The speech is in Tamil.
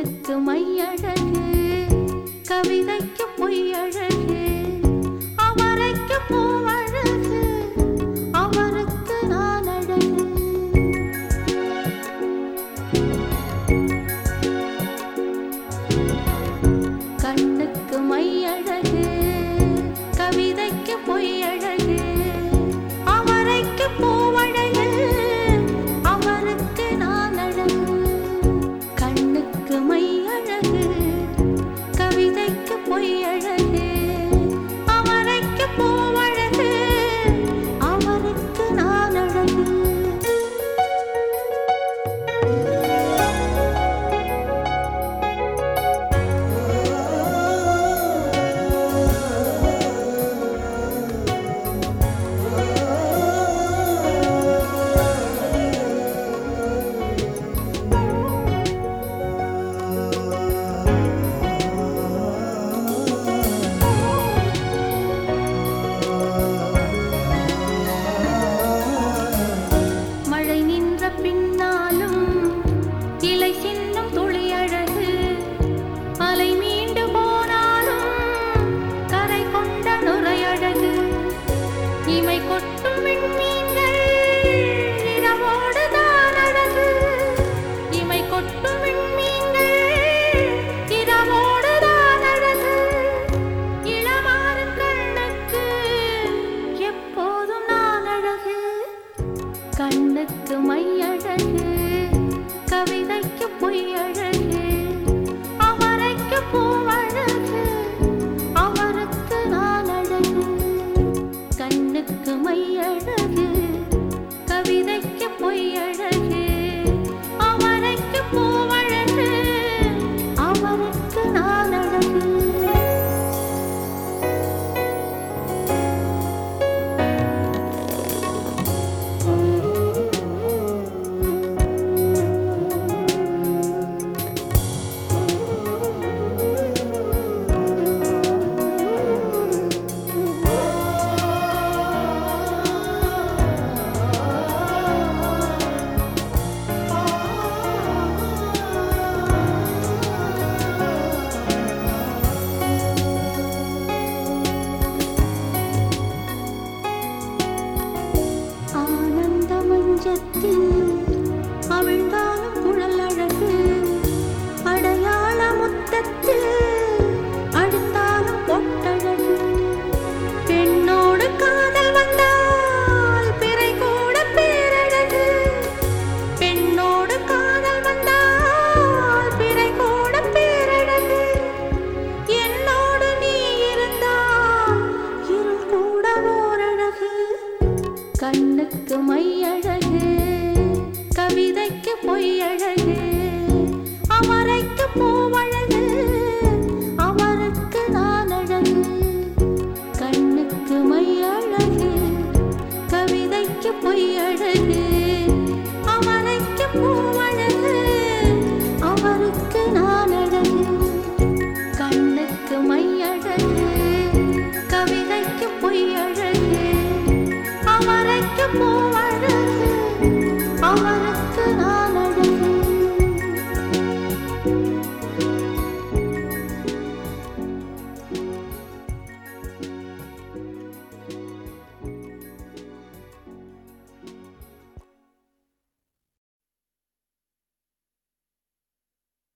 கண்ணுக்கு மையழகு. கவிதைக்கு பொய்யழகு. அமரைக்கு பூ கண்ணுக்கு மையழகு கவிதைக்கு பொய்யழகு அவரைக்கு பூவழகு. தேசத்தின் அவள்தானும் குழல் அழகு அடையாள மொத்தத்தில்